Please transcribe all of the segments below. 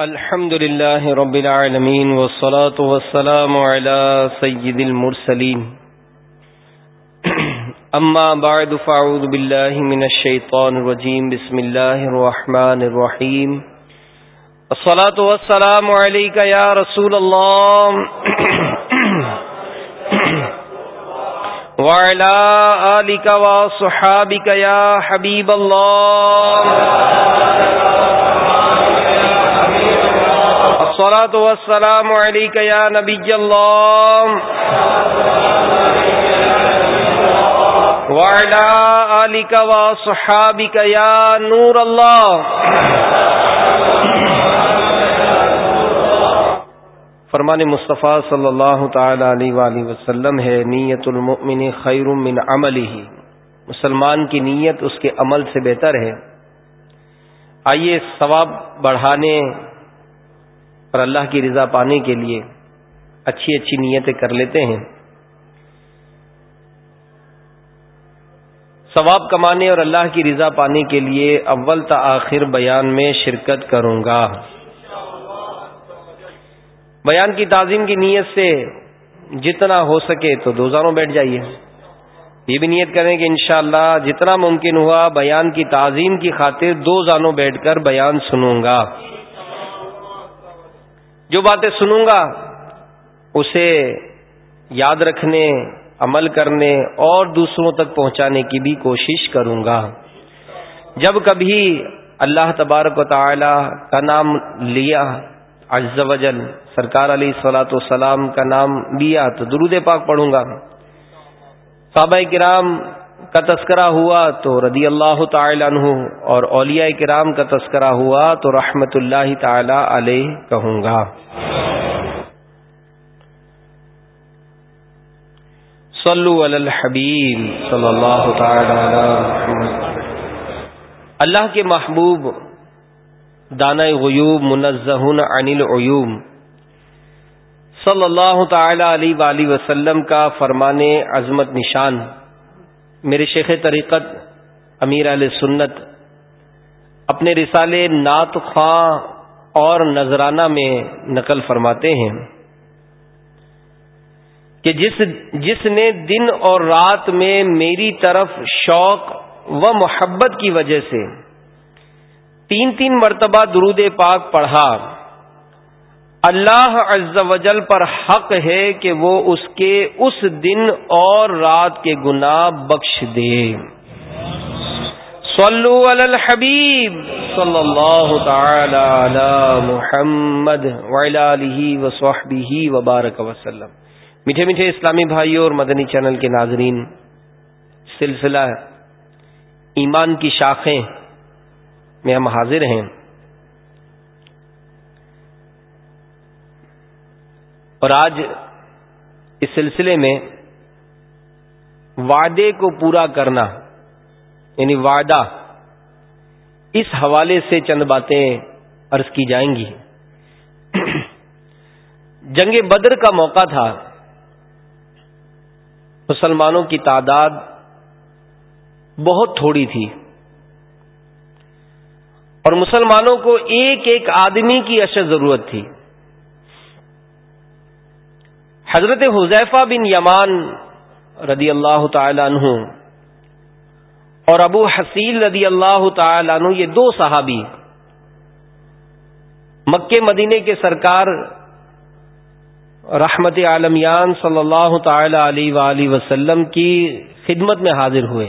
الحمد لله رب العالمين والصلاة والسلام على سيد المرسلين أما بعد، فاعوذ بالله من الشيطان الرجيم بسم الله الرحمن الرحيم الصلاة والسلام عليك يا رسول الله وعلى آلك وصحابك يا حبيب الله الصلاة والسلام عليك يا نبي الله. وعلى آلك وصحابك يا نور الله. فرمان مصطفیٰ صلی اللہ تعالی علیہ وآلہ وسلم ہے، نیت المؤمن خیر من عملی مسلمان کی نیت اس کے عمل سے بہتر ہے۔ آئیے ثواب بڑھانے اور اللہ کی رضا پانے کے لیے اچھی اچھی نیتیں کر لیتے ہیں۔ ثواب کمانے اور اللہ کی رضا پانے کے لیے اول تا آخر بیان میں شرکت کروں گا۔ بیان کی تعظیم کی نیت سے جتنا ہو سکے تو دو زانوں بیٹھ جائیے۔ یہ بھی نیت کریں کہ انشاءاللہ جتنا ممکن ہوا بیان کی تعظیم کی خاطر دو زانوں بیٹھ کر بیان سنوں گا۔ جو باتیں سنوں گا، اسے یاد رکھنے، عمل کرنے اور دوسروں تک پہنچانے کی بھی کوشش کروں گا۔ جب کبھی اللہ تبارک و تعالی کا نام لیا، عز و جل، سرکار علی سلاۃ والسلام کا نام لیا، تو درود پاک پڑھوں گا۔ صحابہ کرام کا تذکرہ ہوا تو رضی اللہ تعالی عنہ اور اولیاء کرام کا تذکرہ ہوا تو رحمت اللہ تعالی علیہ کہوں گا۔ صلو علی الحبیب صلی اللہ تعالی علی اللہ کے محبوب دانا غیوب منزہ عن العیوب۔ صلی اللہ تعالی علیہ وآلہ وسلم کا فرمان عظمت نشان۔ میرے شیخ طریقت امیر علیہ سنت اپنے رسالے نعت خواں اور نذرانہ میں نقل فرماتے ہیں کہ جس جس نے دن اور رات میں میری طرف شوق و محبت کی وجہ سے تین تین مرتبہ درود پاک پڑھا اللہ عز و جل پر حق ہے کہ وہ اس کے اس دن اور رات کے گناہ بخش دے۔ صلو علی الحبیب صلی اللہ تعالی علی محمد وصحبہ وبارک وسلم میٹھے میٹھے اسلامی بھائیوں اور مدنی چینل کے ناظرین، سلسلہ ایمان کی شاخیں میں ہم حاضر ہیں۔ اور آج اس سلسلے میں وعدے کو پورا کرنا یعنی وعدہ، اس حوالے سے چند باتیں عرض کی جائیں گی۔ جنگ بدر کا موقع تھا۔ مسلمانوں کی تعداد بہت تھوڑی تھی۔ اور مسلمانوں کو ایک ایک آدمی کی اشد ضرورت تھی۔ حضرت حذیفہ بن یمان رضی اللہ تعالی عنہ اور ابو حسیل رضی اللہ تعالی عنہ، یہ دو صحابی مکے مدینے کے سرکار رحمت عالمیان صلی اللہ تعالی علیہ وآلہ وسلم کی خدمت میں حاضر ہوئے۔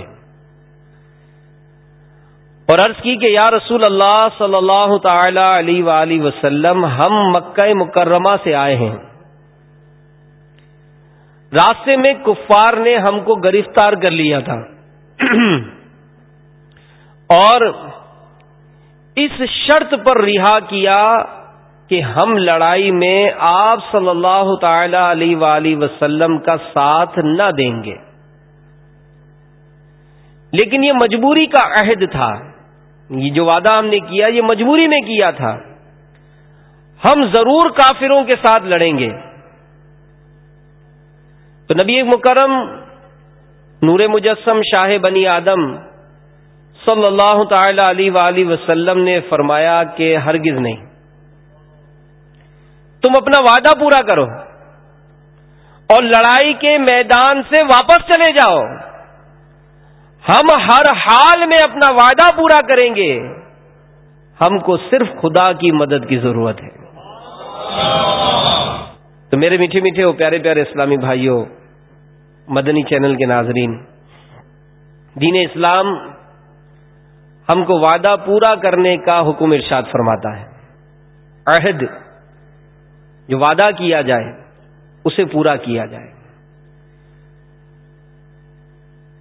اور عرض کی کہ یا رسول اللہ صلی اللہ تعالی علیہ وآلہ وسلم، ہم مکہ مکرمہ سے آئے ہیں۔ راستے میں کفار نے ہم کو گرفتار کر لیا تھا۔ اور اس شرط پر رہا کیا کہ ہم لڑائی میں آپ صلی اللہ تعالی علیہ وآلہ وسلم کا ساتھ نہ دیں گے۔ لیکن یہ مجبوری کا عہد تھا۔ یہ جو وعدہ ہم نے کیا، یہ مجبوری میں کیا تھا۔ ہم ضرور کافروں کے ساتھ لڑیں گے۔ تو نبی مکرم، نور مجسم، شاہ بنی آدم صلی اللہ تعالی علیہ وسلم نے فرمایا کہ ہرگز نہیں۔ تم اپنا وعدہ پورا کرو اور لڑائی کے میدان سے واپس چلے جاؤ۔ ہم ہر حال میں اپنا وعدہ پورا کریں گے۔ ہم کو صرف خدا کی مدد کی ضرورت ہے۔ تو میرے میٹھے میٹھے ہو پیارے پیارے اسلامی بھائیوں مدنی چینل کے ناظرین۔ دین اسلام ہم کو وعدہ پورا کرنے کا حکم ارشاد فرماتا ہے۔ عہد جو وعدہ کیا جائے، اسے پورا کیا جائے۔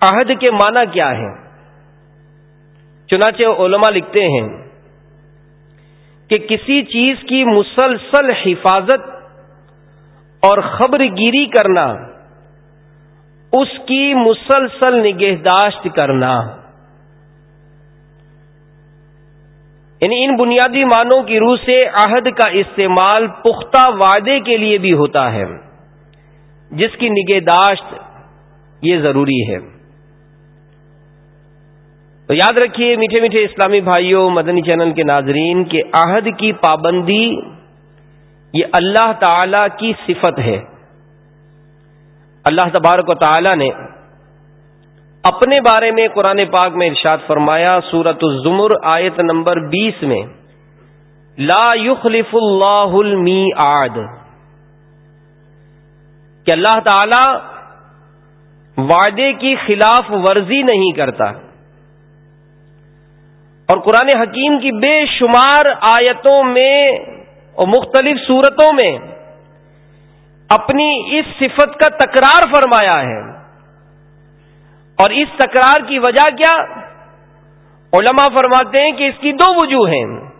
عہد کے معنی کیا ہے چنانچہ علماء لکھتے ہیں کہ کسی چیز کی مسلسل حفاظت اور خبر گیری کرنا اس کی مسلسل نگہداشت کرنا۔ یعنی ان بنیادی معنوں کی روح سے عہد کا استعمال پختہ وعدے کے لیے بھی ہوتا ہے، جس کی نگہداشت یہ ضروری ہے۔ تو یاد رکھیے میٹھے میٹھے اسلامی بھائیوں، مدنی چینل کے ناظرین کے عہد کی پابندی یہ اللہ تعالی کی صفت ہے۔ اللہ تبارک و تعالی نے اپنے بارے میں قرآن پاک میں ارشاد فرمایا سورت الزمر آیت نمبر بیس میں، لا یخلف اللہ المی آد کہ اللہ تعالی وعدے کی خلاف ورزی نہیں کرتا۔ اور قرآن حکیم کی بے شمار آیتوں میں اور مختلف صورتوں میں اپنی اس صفت کا تکرار فرمایا ہے۔ اور اس تکرار کی وجہ کیا؟ علماء فرماتے ہیں کہ اس کی دو وجوہ ہیں۔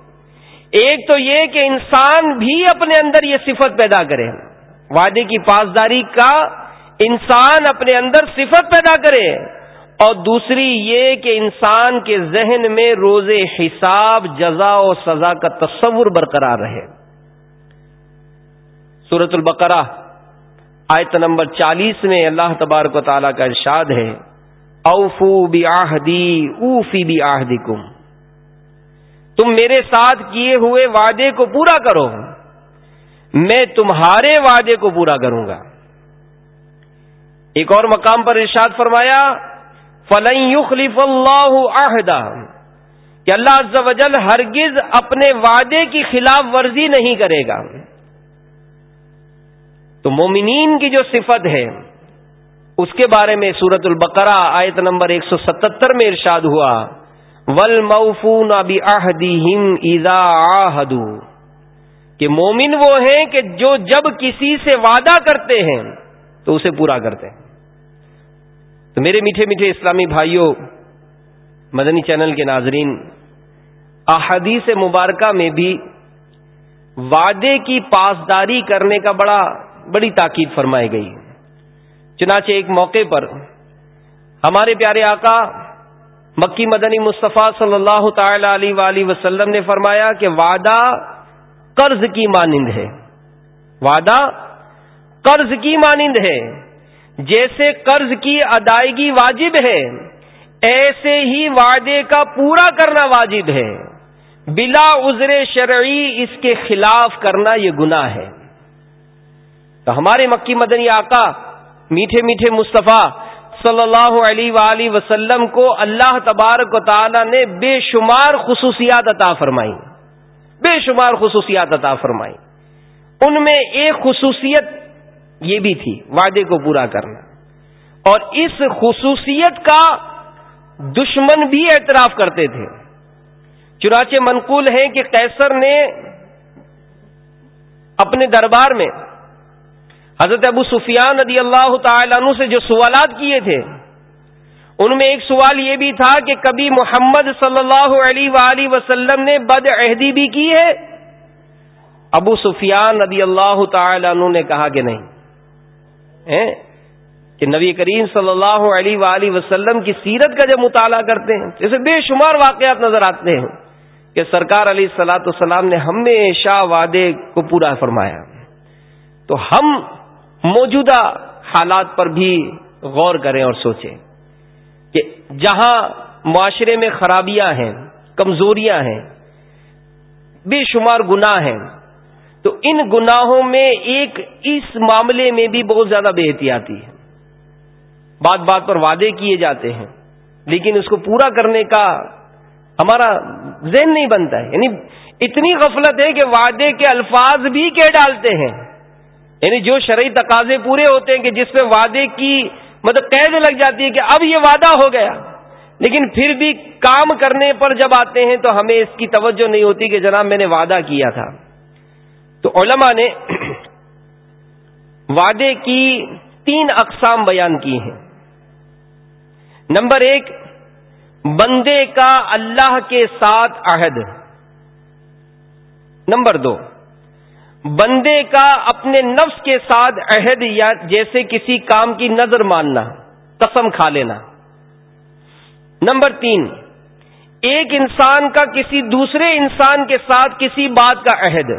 ایک تو یہ کہ انسان بھی اپنے اندر یہ صفت پیدا کرے۔ وعدے کی پاسداری کا انسان اپنے اندر صفت پیدا کرے۔ اور دوسری یہ کہ انسان کے ذہن میں روز حساب، جزا و سزا کا تصور برقرار رہے۔ سورت البقرہ، آیت نمبر چالیس میں اللہ تبارک و تعالیٰ کا ارشاد ہے، اوفو بھی آہدی اوفی بھی آہدی تم میرے ساتھ کیے ہوئے وعدے کو پورا کرو، میں تمہارے وعدے کو پورا کروں گا۔ ایک اور مقام پر ارشاد فرمایا، فلن یخلف اللہ آہدہ کہ اللہ عز و جل ہرگز اپنے وعدے کی خلاف ورزی نہیں کرے گا۔ تو مومنین کی جو صفت ہے، اس کے بارے میں سورت البقرہ آیت نمبر ایک سو ستتر میں ارشاد ہوا ول موفون ایزا کہ مومن وہ ہیں کہ جو جب کسی سے وعدہ کرتے ہیں، تو اسے پورا کرتے ہیں۔ تو میرے میٹھے میٹھے اسلامی بھائیوں مدنی چینل کے ناظرین، احادیث مبارکہ میں بھی وعدے کی پاسداری کرنے کا بڑا بڑی تاکید فرمائی گئی۔ چنانچہ ایک موقع پر ہمارے پیارے آقا مکی مدنی مصطفیٰ صلی اللہ تعالی علیہ وآلہ وسلم نے فرمایا کہ وعدہ قرض کی مانند ہے۔ وعدہ قرض کی مانند ہے۔ جیسے قرض کی ادائیگی واجب ہے، ایسے ہی وعدے کا پورا کرنا واجب ہے۔ بلا عذر شرعی اس کے خلاف کرنا یہ گناہ ہے۔ تو ہمارے مکی مدنی آقا میٹھے میٹھے مصطفیٰ صلی اللہ علیہ وآلہ وسلم کو اللہ تبارک و تعالی نے بے شمار خصوصیات عطا فرمائی۔ بے شمار خصوصیات عطا فرمائی۔ ان میں ایک خصوصیت یہ بھی تھی، وعدے کو پورا کرنا۔ اور اس خصوصیت کا دشمن بھی اعتراف کرتے تھے۔ چنانچہ منقول ہے کہ کیسر نے اپنے دربار میں حضرت ابو سفیان رضی اللہ تعالیٰ عنہ سے جو سوالات کیے تھے، ان میں ایک سوال یہ بھی تھا کہ کبھی محمد صلی اللہ علیہ وآلہ وسلم نے بد عہدی بھی کی ہے؟ ابو سفیان رضی اللہ تعالی عنہ نے کہا کہ نہیں۔ کہ نبی کریم صلی اللہ علیہ وآلہ وسلم کی سیرت کا جب مطالعہ کرتے ہیں، جیسے بے شمار واقعات نظر آتے ہیں کہ سرکار علیہ السلاۃ السلام نے ہمیشہ وعدے کو پورا فرمایا۔ تو ہم موجودہ حالات پر بھی غور کریں اور سوچیں کہ جہاں معاشرے میں خرابیاں ہیں، کمزوریاں ہیں، بے شمار گناہ ہیں، تو ان گناہوں میں ایک اس معاملے میں بھی بہت زیادہ بے احتیاطی ہے۔ بات بات پر وعدے کیے جاتے ہیں، لیکن اس کو پورا کرنے کا ہمارا ذہن نہیں بنتا ہے۔ یعنی اتنی غفلت ہے کہ وعدے کے الفاظ بھی کہہ ڈالتے ہیں۔ یعنی جو شرعی تقاضے پورے ہوتے ہیں کہ جس پہ وعدے کی مطلب قید لگ جاتی ہے کہ اب یہ وعدہ ہو گیا، لیکن پھر بھی کام کرنے پر جب آتے ہیں تو ہمیں اس کی توجہ نہیں ہوتی کہ جناب میں نے وعدہ کیا تھا۔ تو علماء نے وعدے کی تین اقسام بیان کی ہیں۔ نمبر ایک، بندے کا اللہ کے ساتھ عہد۔ نمبر دو بندے کا اپنے نفس کے ساتھ عہد یا جیسے کسی کام کی نظر ماننا، قسم کھا لینا۔ نمبر تین، ایک انسان کا کسی دوسرے انسان کے ساتھ کسی بات کا عہد۔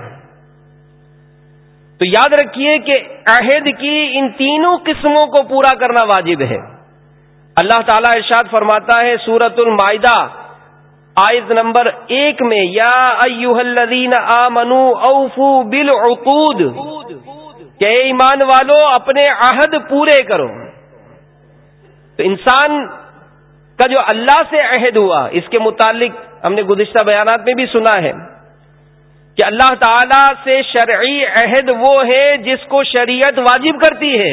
تو یاد رکھیے کہ عہد کی ان تینوں قسموں کو پورا کرنا واجب ہے۔ اللہ تعالیٰ ارشاد فرماتا ہے سورت المائدہ آیت نمبر ایک میں، یا الذین آمنو اوفو بالعقود، کہ ایمان والو، اپنے عہد پورے کرو۔ تو انسان کا جو اللہ سے عہد ہوا، اس کے متعلق ہم نے گزشتہ بیانات میں بھی سنا ہے کہ اللہ تعالی سے شرعی عہد وہ ہے جس کو شریعت واجب کرتی ہے۔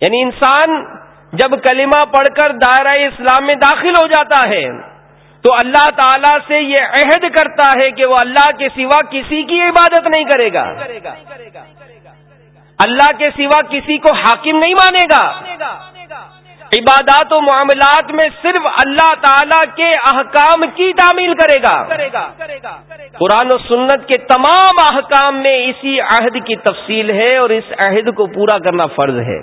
یعنی انسان جب کلمہ پڑھ کر دائرہ اسلام میں داخل ہو جاتا ہے تو اللہ تعالی سے یہ عہد کرتا ہے کہ وہ اللہ کے سوا کسی کی عبادت نہیں کرے گا۔ اللہ کے سوا کسی کو حاکم نہیں مانے گا۔ عبادات و معاملات میں صرف اللہ تعالی کے احکام کی تعمیل کرے گا۔ قرآن و سنت کے تمام احکام میں اسی عہد کی تفصیل ہے اور اس عہد کو پورا کرنا فرض ہے۔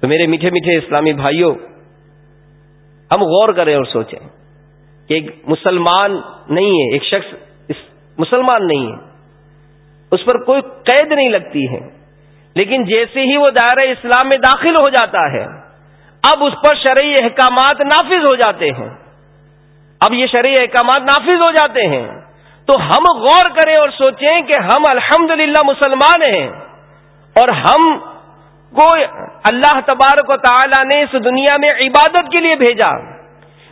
تو میرے میٹھے میٹھے اسلامی بھائیوں، ہم غور کریں اور سوچیں۔ کہ ایک مسلمان نہیں ہے، ایک شخص مسلمان نہیں ہے۔ اس پر کوئی قید نہیں لگتی ہے۔ لیکن جیسے ہی وہ دائرہ اسلام میں داخل ہو جاتا ہے، اب اس پر شرعی احکامات نافذ ہو جاتے ہیں۔ اب یہ شرعی احکامات نافذ ہو جاتے ہیں۔ تو ہم غور کریں اور سوچیں کہ ہم الحمد مسلمان ہیں اور ہم کو اللہ تبارک و تعالی نے اس دنیا میں عبادت کے لیے بھیجا۔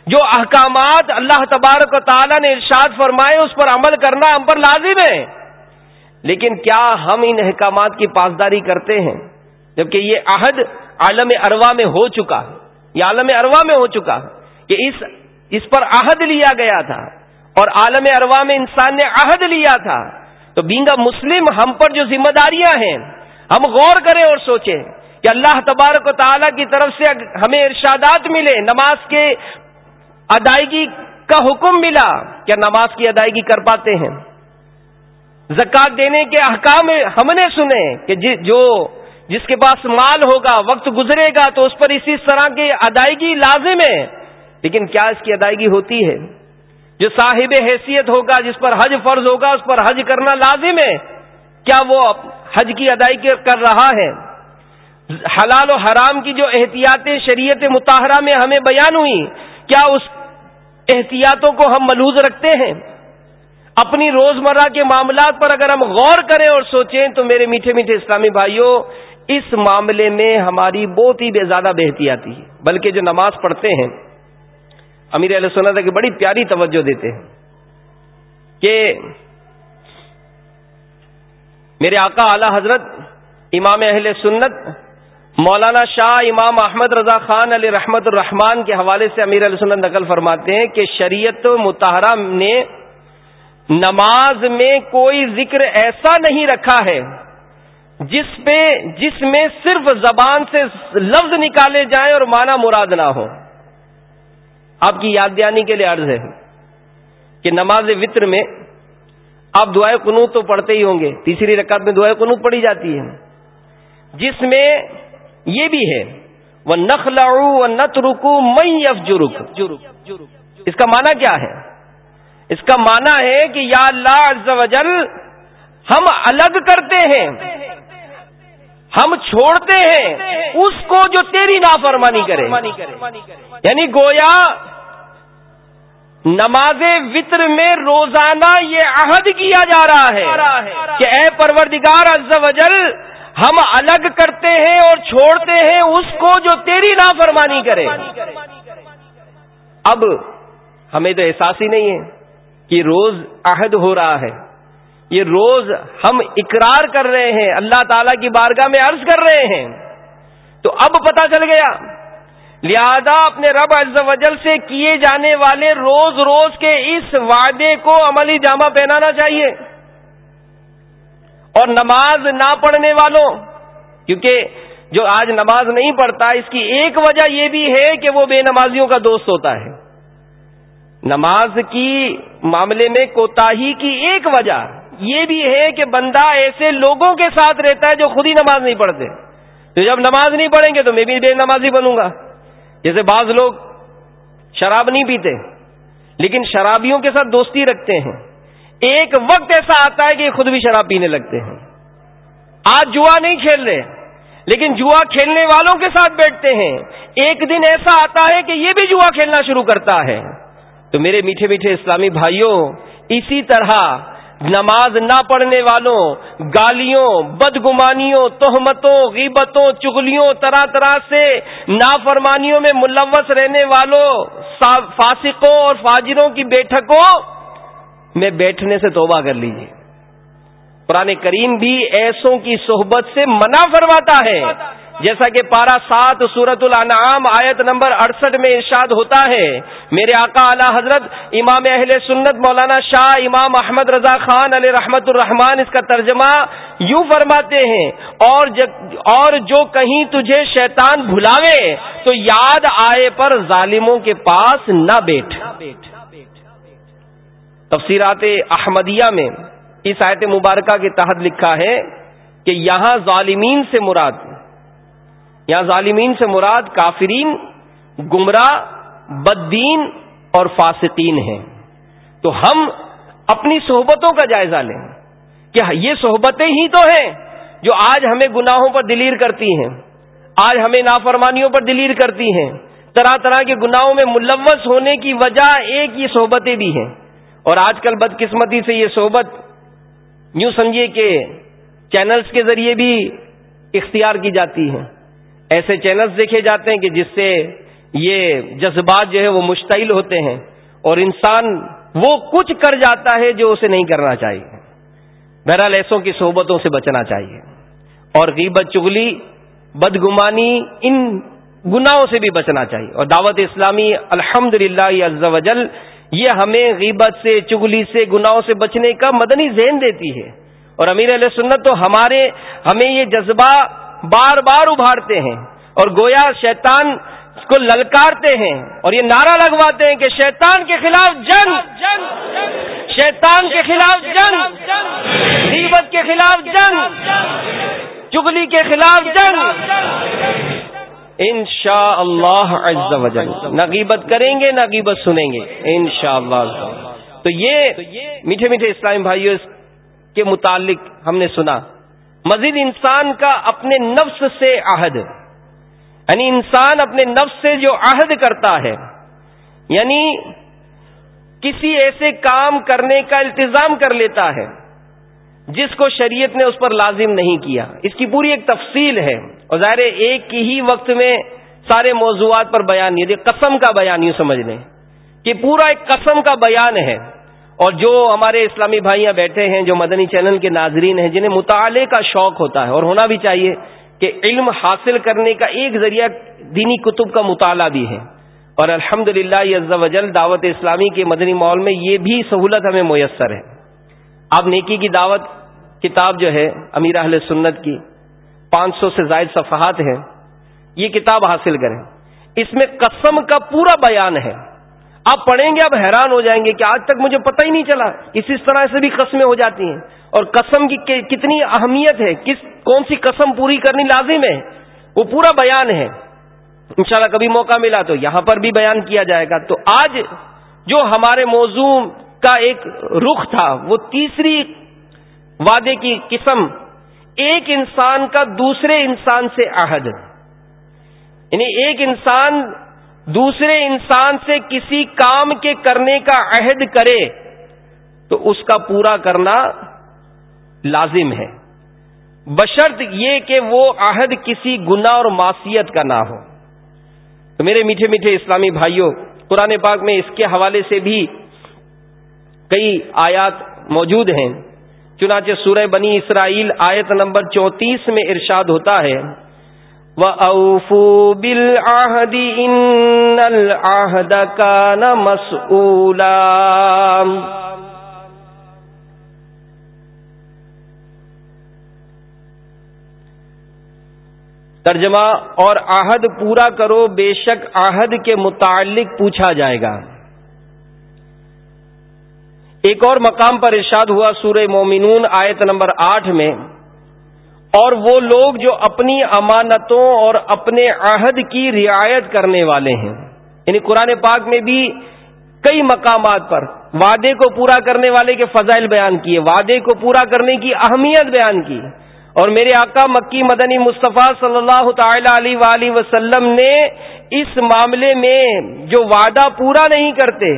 جو احکامات اللہ تبارک و تعالی نے ارشاد فرمائے اس پر عمل کرنا ہم پر لازم ہے۔ لیکن کیا ہم ان احکامات کی پاسداری کرتے ہیں؟ جبکہ یہ عہد عالم اروا میں ہو چکا یہ عالم اروا میں ہو چکا کہ اس اس پر عہد لیا گیا تھا۔ اور عالم اروا میں انسان نے عہد لیا تھا۔ تو بینگا مسلم ہم پر جو ذمہ داریاں ہیں، ہم غور کریں اور سوچیں کہ اللہ تبارک و تعالی کی طرف سے ہمیں ارشادات ملے، نماز کے ادائیگی کا حکم ملا کیا نماز کی ادائیگی کر پاتے ہیں۔ زکات دینے کے احکام ہم نے سنے کہ جو جس کے پاس مال ہوگا، وقت گزرے گا تو اس پر اسی طرح کی ادائیگی لازم ہے۔ لیکن کیا اس کی ادائیگی ہوتی ہے؟ جو صاحب حیثیت ہوگا، جس پر حج فرض ہوگا، اس پر حج کرنا لازم ہے۔ کیا وہ حج کی ادائیگی کر رہا ہے؟ حلال و حرام کی جو احتیاطیں شریعت متحرہ میں ہمیں بیان ہوئی، کیا اس احتیاطوں کو ہم ملوز رکھتے ہیں۔ اپنی روزمرہ کے معاملات پر اگر ہم غور کریں اور سوچیں تو میرے میٹھے میٹھے اسلامی بھائیوں، اس معاملے میں ہماری بہت ہی بے زیادہ بہتی آتی ہے۔ بلکہ جو نماز پڑھتے ہیں، امیر علیہ سنت کی بڑی پیاری توجہ دیتے ہیں کہ میرے آقا اعلی حضرت امام اہل سنت مولانا شاہ امام احمد رضا خان علی رحمت الرحمان کے حوالے سے امیر علیہ سنت نقل فرماتے ہیں کہ شریعت متحرہ نے نماز میں کوئی ذکر ایسا نہیں رکھا ہے جس پہ جس میں صرف زبان سے لفظ نکالے جائیں اور معنی مراد نہ ہو۔ آپ کی یاد دہانی کے لیے عرض ہے کہ نماز وطر میں آپ دعائیں قنوت تو پڑھتے ہی ہوں گے۔ تیسری رکعت میں دعائیں قنوت پڑھی جاتی ہیں جس میں یہ بھی ہے۔ وہ نخ نت رکو مئی اف جرک اس کا معنی کیا ہے؟ اس کا معنی ہے کہ یا اللہ عز و جل ہم الگ کرتے ہیں۔ ہم چھوڑتے ہیں۔ اس کو جو تیری نافرمانی کرے۔ یعنی گویا نماز وطر میں روزانہ یہ عہد کیا جا رہا ہے کہ اے پروردگار عز و جل ہم الگ کرتے ہیں اور چھوڑتے ہیں اس کو جو تیری نافرمانی کرے۔ اب ہمیں تو احساس ہی نہیں ہے کہ روز عہد ہو رہا ہے۔ یہ روز ہم اقرار کر رہے ہیں، اللہ تعالی کی بارگاہ میں عرض کر رہے ہیں۔ تو اب پتا چل گیا۔ لہذا اپنے رب عز و جل سے کیے جانے والے روز روز کے اس وعدے کو عملی جامہ پہنانا چاہیے۔ اور نماز نہ پڑھنے والوں، کیونکہ جو آج نماز نہیں پڑھتا، اس کی ایک وجہ یہ بھی ہے کہ وہ بے نمازیوں کا دوست ہوتا ہے۔ نماز کی معاملے میں کوتاہی کی ایک وجہ یہ بھی ہے کہ بندہ ایسے لوگوں کے ساتھ رہتا ہے جو خود ہی نماز نہیں پڑھتے۔ تو جب نماز نہیں پڑھیں گے تو میں بھی بے نمازی بنوں گا۔ جیسے بعض لوگ شراب نہیں پیتے، لیکن شرابیوں کے ساتھ دوستی رکھتے ہیں۔ ایک وقت ایسا آتا ہے کہ خود بھی شراب پینے لگتے ہیں۔ آج جوا نہیں کھیل رہے، لیکن جوا کھیلنے والوں کے ساتھ بیٹھتے ہیں۔ ایک دن ایسا آتا ہے کہ یہ بھی جوا کھیلنا شروع کرتا ہے۔ تو میرے میٹھے میٹھے اسلامی بھائیوں، اسی طرح نماز نہ پڑھنے والوں، گالیوں، بدگمانیوں، تہمتوں، غیبتوں، چگلیوں، طرح طرح سے نافرمانیوں میں ملوث رہنے والوں فاسقوں اور فاجروں کی بیٹھکوں میں بیٹھنے سے توبہ کر لیجیے قرآن کریم بھی ایسوں کی صحبت سے منع فرماتا ہے، جیسا کہ پارا سات سورت الانعام آیت نمبر اڑسٹھ میں ارشاد ہوتا ہے۔ میرے آقا اعلی حضرت امام اہل سنت مولانا شاہ امام احمد رضا خان علیہ رحمت الرحمان اس کا ترجمہ یوں فرماتے ہیں، اور اور جو کہیں تجھے شیطان بھلاوے، تو یاد آئے پر ظالموں کے پاس نہ بیٹھ۔ تفسیرات احمدیہ میں اس آیت مبارکہ کے تحت لکھا ہے کہ یہاں ظالمین سے مراد، یہاں ظالمین سے مراد کافرین، گمراہ بدین اور فاسقین ہیں۔ تو ہم اپنی صحبتوں کا جائزہ لیں۔ کہ یہ صحبتیں ہی تو ہیں جو آج ہمیں گناہوں پر دلیر کرتی ہیں، آج ہمیں نافرمانیوں پر دلیر کرتی ہیں۔ طرح طرح کے گناہوں میں ملوث ہونے کی وجہ ایک یہ صحبتیں بھی ہیں۔ اور آج کل بدقسمتی سے یہ صحبت یوں سمجھیے کہ چینلز کے ذریعے بھی اختیار کی جاتی ہیں۔ ایسے چینلز دیکھے جاتے ہیں کہ جس سے یہ جذبات جو ہے وہ مشتعل ہوتے ہیں اور انسان وہ کچھ کر جاتا ہے جو اسے نہیں کرنا چاہیے۔ بہرحال ایسوں کی صحبتوں سے بچنا چاہیے۔ اور غیبت چگلی بدگمانی ان گناہوں سے بھی بچنا چاہیے۔ اور دعوت اسلامی الحمد للہ وجل یہ ہمیں غیبت سے، چگلی سے، گناہوں سے بچنے کا مدنی ذہن دیتی ہے۔ اور امیر علیہ سنت تو ہمارے، ہمیں یہ جذبہ بار بار ابھارتے ہیں۔ اور گویا شیطان کو للکارتے ہیں۔ اور یہ نعرہ لگواتے ہیں کہ شیطان کے خلاف جنگ۔ شیطان کے خلاف جنگ۔ غیبت کے خلاف جنگ۔ چگلی کے خلاف جنگ۔ ان شاء اللہ نہ غیبت کریں گے، نہ غیبت سنیں گے. ان شاء اللہ تو یہ میٹھے میٹھے اسلامی بھائیوں کے متعلق ہم نے سنا. مزید انسان کا اپنے نفس سے عہد. یعنی انسان اپنے نفس سے جو عہد کرتا ہے یعنی کسی ایسے کام کرنے کا التظام کر لیتا ہے، جس کو شریعت نے اس پر لازم نہیں کیا. اس کی پوری ایک تفصیل ہے. اور ظاہر ایک ہی وقت میں سارے موضوعات پر بیان نہیں قسم کا بیان یوں سمجھ لیں۔ کہ پورا ایک قسم کا بیان ہے۔ اور جو ہمارے اسلامی بھائیاں بیٹھے ہیں، جو مدنی چینل کے ناظرین ہیں، جنہیں مطالعے کا شوق ہوتا ہے، اور ہونا بھی چاہیے کہ علم حاصل کرنے کا ایک ذریعہ دینی کتب کا مطالعہ بھی ہے۔ اور الحمد للہ وجل دعوت اسلامی کے مدنی ماحول میں یہ بھی سہولت ہمیں میسر ہے۔ آپ نیکی کی دعوت کتاب جو ہے امیر اہل سنت کی پانچ سو سے زائد صفحات ہیں، یہ کتاب حاصل کریں۔ اس میں قسم کا پورا بیان ہے۔ آپ پڑھیں گے اب حیران ہو جائیں گے کہ آج تک مجھے پتہ ہی نہیں چلا۔ اسی طرح سے بھی قسمیں ہو جاتی ہیں۔ اور قسم کی کتنی اہمیت ہے، کس کون سی قسم پوری کرنی لازم ہے، وہ پورا بیان ہے۔ انشاءاللہ کبھی موقع ملا تو یہاں پر بھی بیان کیا جائے گا۔ تو آج جو ہمارے موضوع کا ایک رخ تھا، وہ تیسری وعدے کی قسم ایک انسان کا دوسرے انسان سے عہد۔ یعنی ایک انسان دوسرے انسان سے کسی کام کے کرنے کا عہد کرے تو اس کا پورا کرنا لازم ہے۔ بشرط یہ کہ وہ عہد کسی گنا اور معصیت کا نہ ہو۔ تو میرے میٹھے میٹھے اسلامی بھائیوں، قرآن پاک میں اس کے حوالے سے بھی کئی آیات موجود ہیں۔ چنانچہ سورہ بنی اسرائیل آیت نمبر چونتیس میں ارشاد ہوتا ہے، وَأَوْفُوا بِالْعَهْدِ إِنَّ الْعَهْدَ كَانَ مَسْئُولًا۔ ترجمہ اور آہد پورا کرو، بے شک آہد کے متعلق پوچھا جائے گا۔ ایک اور مقام پر ارشاد ہوا سورہ مومنون آیت نمبر آٹھ میں، اور وہ لوگ جو اپنی امانتوں اور اپنے عہد کی رعایت کرنے والے ہیں۔ یعنی قرآن پاک میں بھی کئی مقامات پر وعدے کو پورا کرنے والے کے فضائل بیان کیے، وعدے کو پورا کرنے کی اہمیت بیان کی۔ اور میرے آقا مکی مدنی مصطفیٰ صلی اللہ تعالی علیہ وآلہ وسلم نے اس معاملے میں جو وعدہ پورا نہیں کرتے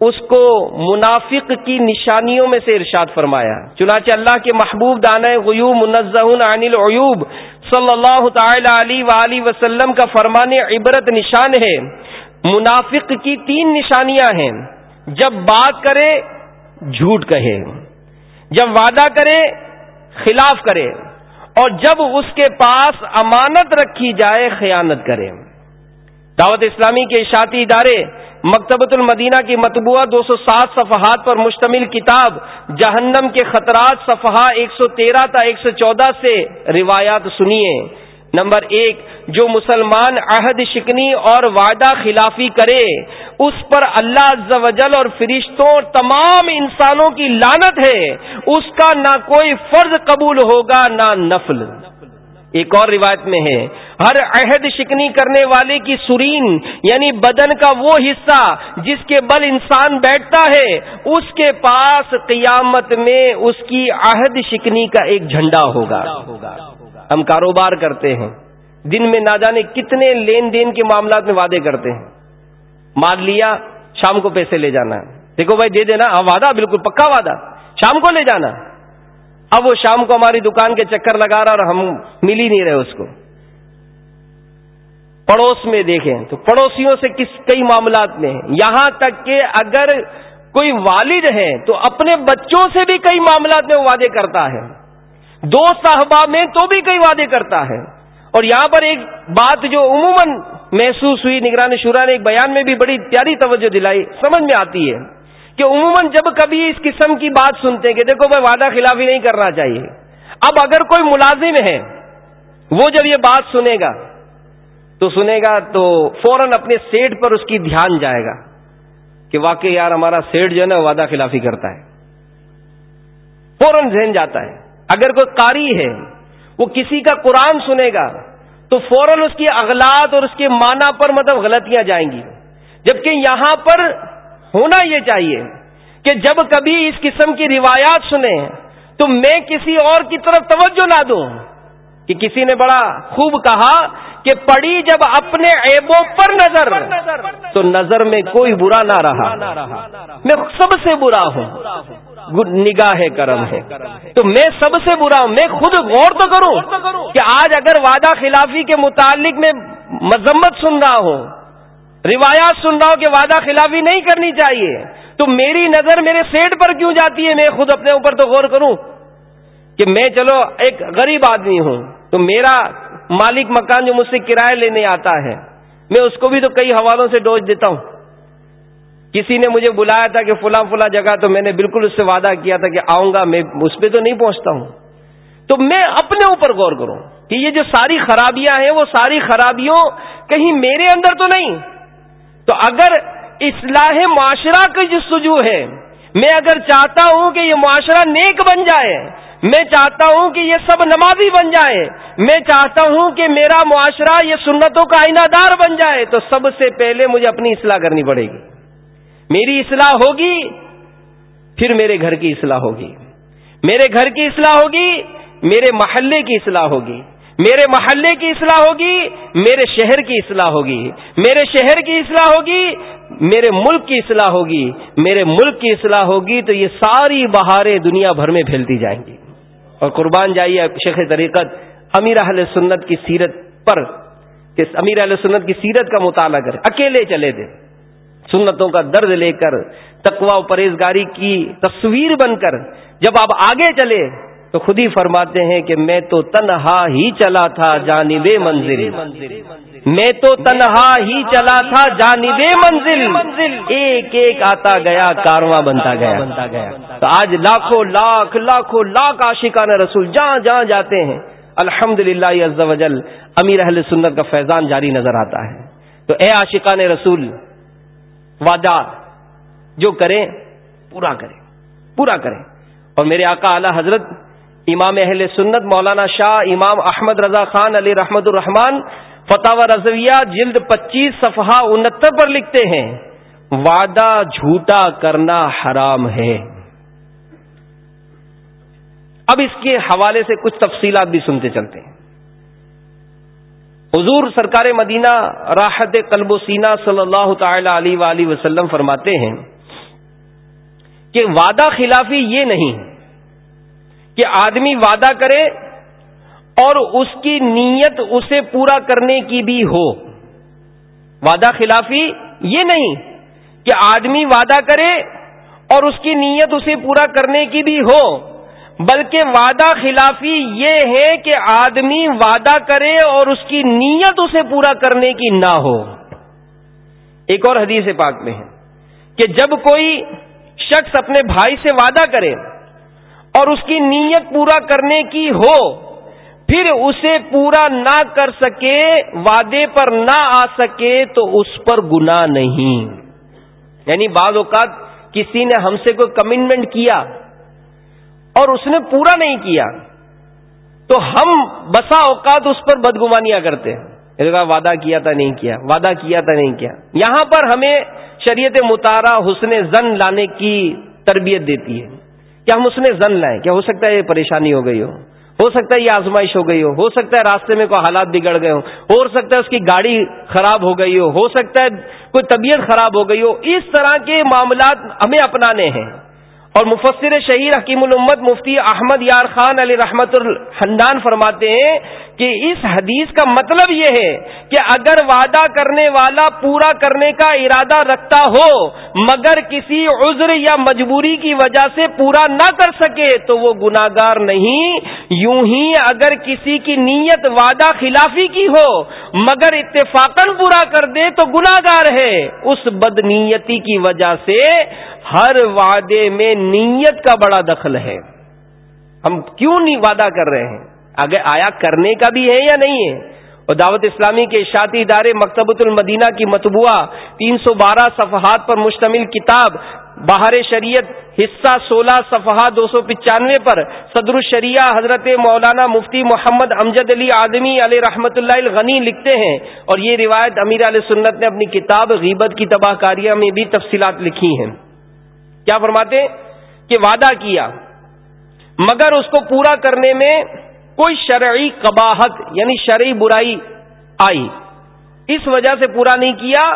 اس کو منافق کی نشانیوں میں سے ارشاد فرمایا چنانچہ اللہ کے محبوب دانۂ غیوب منزہ عن العیوب صلی اللہ تعالی علیہ وآلہ وسلم کا فرمانے عبرت نشان ہے۔ منافق کی تین نشانیاں ہیں۔ جب بات کرے، جھوٹ کہے۔ جب وعدہ کرے، خلاف کرے۔ اور جب اس کے پاس امانت رکھی جائے، خیانت کرے۔ دعوت اسلامی کے اشاعتی ادارے مکتبۃ المدینہ کی مطبوعہ دو سو سات صفحات پر مشتمل کتاب جہنم کے خطرات صفحہ ایک سو تیرہ تا ایک سو چودہ سے روایات سنیے۔ نمبر ایک، جو مسلمان عہد شکنی اور وعدہ خلافی کرے، اس پر اللہ عز و جل اور فرشتوں اور تمام انسانوں کی لانت ہے۔ اس کا نہ کوئی فرض قبول ہوگا، نہ نفل۔ ایک اور روایت میں ہے ہر عہد شکنی کرنے والے کی سرین یعنی بدن کا وہ حصہ جس کے بل انسان بیٹھتا ہے، اس کے پاس قیامت میں اس کی عہد شکنی کا ایک جھنڈا ہوگا۔ ہم کاروبار کرتے ہیں۔ دن میں نہ جانے کتنے لین دین کے معاملات میں وعدے کرتے ہیں۔ مال لیا، شام کو پیسے لے جانا۔ دیکھو بھائی، دے دینا۔ ہاں وعدہ، بالکل پکا وعدہ۔ شام کو لے جانا۔ اب وہ شام کو ہماری دکان کے چکر لگا رہا اور ہم مل ہی نہیں رہے اس کو۔ پڑوس میں دیکھیں تو پڑوسیوں سے کس کئی معاملات میں یہاں تک کہ اگر کوئی والد ہے تو اپنے بچوں سے بھی کئی معاملات میں وعدے کرتا ہے۔ دو صاحبہ میں تو بھی کئی وعدے کرتا ہے۔ اور یہاں پر ایک بات جو عموماً محسوس ہوئی نگرانی شورا نے ایک بیان میں بھی بڑی پیاری توجہ دلائی، سمجھ میں آتی ہے کہ عموماً جب کبھی اس قسم کی بات سنتے ہیں کہ دیکھو بھائی وعدہ خلافی نہیں کرنا چاہیے۔ اب اگر کوئی ملازم ہے، وہ جب یہ بات سنے گا تو سنے گا تو فوراً اپنے سیٹ پر اس کی دھیان جائے گا کہ واقعی یار ہمارا سیٹ جو ہے نا وعدہ خلافی کرتا ہے۔ فوراً ذہن جاتا ہے۔ اگر کوئی قاری ہے، وہ کسی کا قرآن سنے گا، تو فوراً اس کی اغلاط اور اس کے معنی پر مطلب غلطیاں جائیں گی۔ جبکہ یہاں پر ہونا یہ چاہیے کہ جب کبھی اس قسم کی روایات سنیں، تو میں کسی اور کی طرف توجہ نہ دوں کہ کسی نے بڑا خوب کہا کہ پڑی جب اپنے عیبوں پر نظر تو نظر میں کوئی برا نہ رہا۔ میں سب سے برا ہوں۔ نگاہ کرم ہے۔ تو میں سب سے برا ہوں۔ میں خود غور تو کروں کہ آج اگر وعدہ خلافی کے متعلق میں مذمت سن رہا ہوں روایات سن رہا ہوں کہ وعدہ خلافی نہیں کرنی چاہیے تو میری نظر میرے سیٹ پر کیوں جاتی ہے؟ میں خود اپنے اوپر تو غور کروں کہ میں چلو ایک غریب آدمی ہوں تو میرا مالک مکان جو مجھ سے کرایہ لینے آتا ہے، میں اس کو بھی تو کئی حوالوں سے ڈوز دیتا ہوں۔ کسی نے مجھے بلایا تھا کہ فلاں فلاں جگہ، تو میں نے بالکل اس سے وعدہ کیا تھا کہ آؤں گا، میں اس پہ تو نہیں پہنچتا ہوں۔ تو میں اپنے اوپر غور کروں کہ یہ جو ساری خرابیاں ہیں، وہ ساری خرابیوں کہیں میرے اندر تو نہیں۔ تو اگر اصلاح معاشرہ کی جو سجو ہے، میں اگر چاہتا ہوں کہ یہ معاشرہ نیک بن جائے میں چاہتا ہوں کہ یہ سب نمازی بن جائے۔ میں چاہتا ہوں کہ میرا معاشرہ یہ سنتوں کا آئینہ دار بن جائے۔ تو سب سے پہلے مجھے اپنی اصلاح کرنی پڑے گی۔ میری اصلاح ہوگی، پھر میرے گھر کی اصلاح ہوگی۔ میرے گھر کی اصلاح ہوگی، میرے محلے کی اصلاح ہوگی۔ میرے محلے کی اصلاح ہوگی، میرے شہر کی اصلاح ہوگی۔ میرے شہر کی اصلاح ہوگی، میرے ملک کی اصلاح ہوگی۔ میرے ملک کی اصلاح ہوگی تو یہ ساری بہاریں دنیا بھر میں پھیلتی جائیں گی۔ اور قربان جائیے شیخ طریقت امیر اہل سنت کی سیرت پر کہ امیر اہل سنت کی سیرت کا مطالعہ کرے اکیلے چلے دیں۔ سنتوں کا درد لے کر تقوا و پرہیزگاری کی تصویر بن کر، جب آپ آگے چلے تو خود ہی فرماتے ہیں کہ میں تو تنہا ہی چلا تھا جانب منزل۔ میں تو تنہا ہی چلا تھا جانب منزل۔ ایک ایک آتا گیا، کارواں بنتا گیا۔ تو آج لاکھوں، لاکھ لاکھوں، لاکھ عاشقان رسول جہاں جہاں جاتے ہیں۔ الحمد للہ وجل امیر اہل سنت کا فیضان جاری نظر آتا ہے۔ تو اے عاشقان رسول، وعدہ جو کریں، پورا کریں پورا کریں۔ اور میرے آقا اعلی حضرت امام اہل سنت مولانا شاہ امام احمد رضا خان علی رحمت الرحمان فتح رضویہ جلد پچیس صفحہ انہتر پر لکھتے ہیں، وعدہ جھوٹا کرنا حرام ہے۔ اب اس کے حوالے سے کچھ تفصیلات بھی سنتے چلتے ہیں۔ حضور سرکار مدینہ راحت قلب و سینا صلی اللہ تعالی علیہ وسلم فرماتے ہیں کہ وعدہ خلافی یہ نہیں کہ آدمی وعدہ کرے اور اس کی نیت اسے پورا کرنے کی بھی ہو۔ وعدہ خلافی یہ نہیں کہ آدمی وعدہ کرے اور اس کی نیت اسے پورا کرنے کی بھی ہو، بلکہ وعدہ خلافی یہ ہے کہ آدمی وعدہ کرے اور اس کی نیت اسے پورا کرنے کی نہ ہو۔ ایک اور حدیث پاک میں ہے کہ جب کوئی شخص اپنے بھائی سے وعدہ کرے اور اس کی نیت پورا کرنے کی ہو، پھر اسے پورا نہ کر سکے، وعدے پر نہ آ سکے تو اس پر گنا نہیں۔ یعنی بعض اوقات کسی نے ہم سے کوئی کمٹمنٹ کیا اور اس نے پورا نہیں کیا، تو ہم بسا اوقات اس پر بدگمانیاں کرتے۔ ہیں وعدہ کیا تھا، نہیں کیا، وعدہ کیا تھا، نہیں کیا۔ یہاں پر ہمیں شریعت مطالعہ حسن زن لانے کی تربیت دیتی ہے۔ کیا ہم اس نے زن لائیں کیا ہو سکتا ہے یہ پریشانی ہو گئی ہو۔ ہو سکتا ہے یہ آزمائش ہو گئی ہو۔ ہو سکتا ہے راستے میں کوئی حالات بگڑ گئے ہو ہو سکتا ہے اس کی گاڑی خراب ہو گئی ہو۔ ہو سکتا ہے کوئی طبیعت خراب ہو گئی ہو۔ اس طرح کے معاملات ہمیں اپنانے ہیں۔ اور مفسر شہیر حکیم الامت مفتی احمد یار خان علی رحمت الحندان فرماتے ہیں کہ اس حدیث کا مطلب یہ ہے کہ اگر وعدہ کرنے والا پورا کرنے کا ارادہ رکھتا ہو، مگر کسی عذر یا مجبوری کی وجہ سے پورا نہ کر سکے، تو وہ گناگار نہیں۔ یوں ہی اگر کسی کی نیت وعدہ خلافی کی ہو، مگر اتفاقن پورا کر دے، تو گناگار ہے۔ اس بد نیتی کی وجہ سے ہر وعدے میں نیت کا بڑا دخل ہے۔ ہم کیوں نہیں وعدہ کر رہے ہیں؟ آگے آیا کرنے کا بھی ہے یا نہیں ہے؟ اور دعوت اسلامی کے اشاعتی ادارے مکتبۃ المدینہ کی متبوعہ تین سو بارہ صفحات پر مشتمل کتاب بہار شریعت حصہ سولہ صفحہ دو سو پچانوے پر صدر الشریعہ حضرت مولانا مفتی محمد امجد علی آدمی علیہ رحمت اللہ الغنی لکھتے ہیں۔ اور یہ روایت امیر علیہ سنت نے اپنی کتاب غیبت کی تباہ کاریہ میں بھی تفصیلات لکھی ہیں۔ کیا فرماتے کہ وعدہ کیا، مگر اس کو پورا کرنے میں کوئی شرعی قباحت یعنی شرعی برائی آئی۔ اس وجہ سے پورا نہیں کیا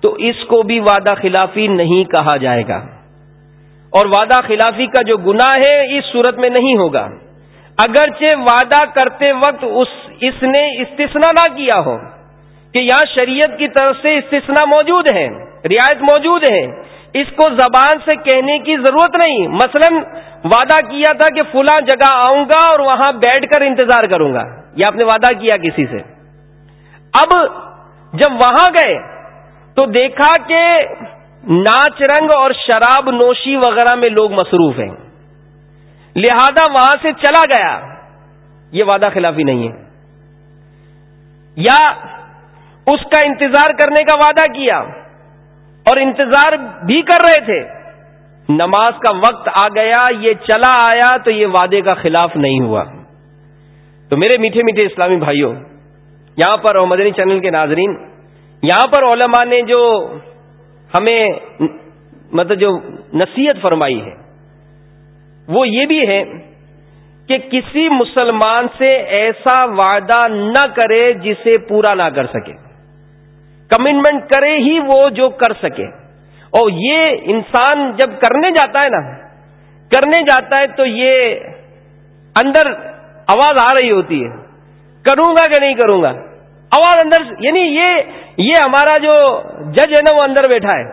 تو اس کو بھی وعدہ خلافی نہیں کہا جائے گا۔ اور وعدہ خلافی کا جو گنا ہے، اس صورت میں نہیں ہوگا۔ اگرچہ وعدہ کرتے وقت اس اس نے استثنا نہ کیا ہو، کہ یہاں شریعت کی طرف سے استثنا موجود ہے رعایت موجود ہے اس کو زبان سے کہنے کی ضرورت نہیں۔ مثلا وعدہ کیا تھا کہ فلاں جگہ آؤں گا اور وہاں بیٹھ کر انتظار کروں گا۔ یہ آپ نے وعدہ کیا کسی سے۔ اب جب وہاں گئے تو دیکھا کہ ناچ رنگ اور شراب نوشی وغیرہ میں لوگ مصروف ہیں۔ لہذا وہاں سے چلا گیا۔ یہ وعدہ خلافی نہیں ہے۔ یا اس کا انتظار کرنے کا وعدہ کیا اور انتظار بھی کر رہے تھے۔ نماز کا وقت آ گیا، یہ چلا آیا تو یہ وعدے کا خلاف نہیں ہوا۔ تو میرے میٹھے میٹھے اسلامی بھائیوں، یہاں پر مدنی چینل کے ناظرین، یہاں پر علماء نے جو ہمیں مطلب جو نصیحت فرمائی ہے، وہ یہ بھی ہے کہ کسی مسلمان سے ایسا وعدہ نہ کرے جسے پورا نہ کر سکے۔ کمٹمنٹ کرے ہی وہ جو کر سکے۔ اور یہ انسان جب کرنے جاتا ہے نا، کرنے جاتا ہے تو یہ اندر آواز آ رہی ہوتی ہے۔ کروں گا کہ نہیں کروں گا؟ آواز اندر یعنی یہ یہ ہمارا جو جج ہے نا، وہ اندر بیٹھا ہے۔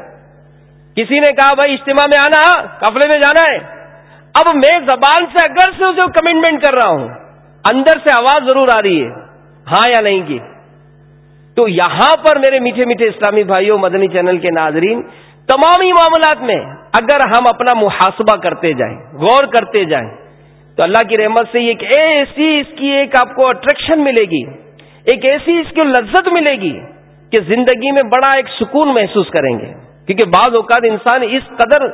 کسی نے کہا، بھائی، اجتماع میں آنا کفلے میں جانا ہے۔ اب میں زبان سے اگر سے اسے کمٹمنٹ کر رہا ہوں، اندر سے آواز ضرور آ رہی ہے۔ ہاں یا نہیں کی؟ تو یہاں پر میرے میٹھے میٹھے اسلامی بھائیوں، مدنی چینل کے ناظرین تمام معاملات میں اگر ہم اپنا محاسبہ کرتے جائیں، غور کرتے جائیں، تو اللہ کی رحمت سے ایک ایسی اس کی ایک آپ کو اٹریکشن ملے گی، ایک ایسی اس کی لذت ملے گی کہ زندگی میں بڑا ایک سکون محسوس کریں گے۔ کیونکہ بعض اوقات انسان اس قدر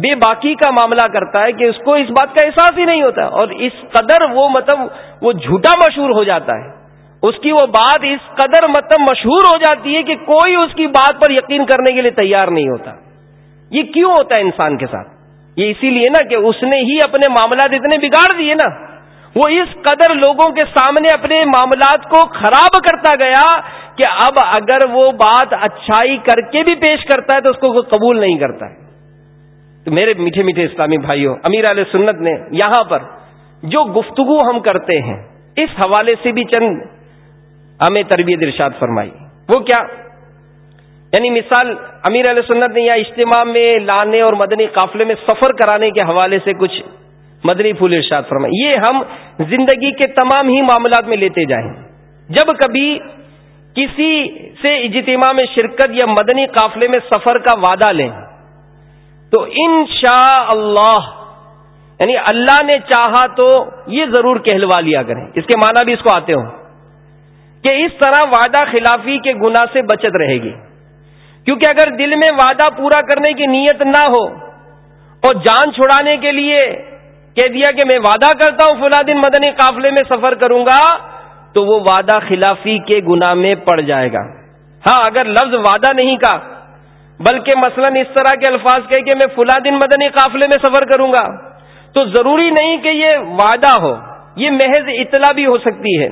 بے باقی کا معاملہ کرتا ہے کہ اس کو اس بات کا احساس ہی نہیں ہوتا اور اس قدر وہ مطلب وہ جھوٹا مشہور ہو جاتا ہے۔ اس کی وہ بات اس قدر مطلب مشہور ہو جاتی ہے کہ کوئی اس کی بات پر یقین کرنے کے لیے تیار نہیں ہوتا۔ یہ کیوں ہوتا ہے انسان کے ساتھ؟ یہ اسی لیے نا کہ اس نے ہی اپنے معاملات اتنے بگاڑ دیے نا۔ وہ اس قدر لوگوں کے سامنے اپنے معاملات کو خراب کرتا گیا کہ اب اگر وہ بات اچھائی کر کے بھی پیش کرتا ہے تو اس کو قبول نہیں کرتا ہے۔ تو میرے میٹھے میٹھے اسلامی بھائیوں، امیر علیہ سنت نے یہاں پر جو گفتگو ہم کرتے ہیں، اس حوالے سے بھی چند ہمیں تربیت ارشاد فرمائی۔ وہ کیا؟ یعنی مثال امیر علیہ سنت نے یا اجتماع میں لانے اور مدنی قافلے میں سفر کرانے کے حوالے سے کچھ مدنی پھول ارشاد فرمائی یہ ہم زندگی کے تمام ہی معاملات میں لیتے جائیں۔ جب کبھی کسی سے اجتماع میں شرکت یا مدنی قافلے میں سفر کا وعدہ لیں، تو ان شاء اللہ یعنی اللہ نے چاہا تو یہ ضرور کہلوا لیا کریں۔ اس کے معنی بھی اس کو آتے ہوں۔ کہ اس طرح وعدہ خلافی کے گنا سے بچت رہے گی۔ کیونکہ اگر دل میں وعدہ پورا کرنے کی نیت نہ ہو اور جان چھڑانے کے لیے کہہ دیا کہ میں وعدہ کرتا ہوں فلا دن مدنی قافلے میں سفر کروں گا، تو وہ وعدہ خلافی کے گنا میں پڑ جائے گا۔ ہاں اگر لفظ وعدہ نہیں کا بلکہ مثلا اس طرح کے الفاظ کہ میں فلا دن مدنی قافلے میں سفر کروں گا، تو ضروری نہیں کہ یہ وعدہ ہو، یہ محض اطلاع بھی ہو سکتی ہے۔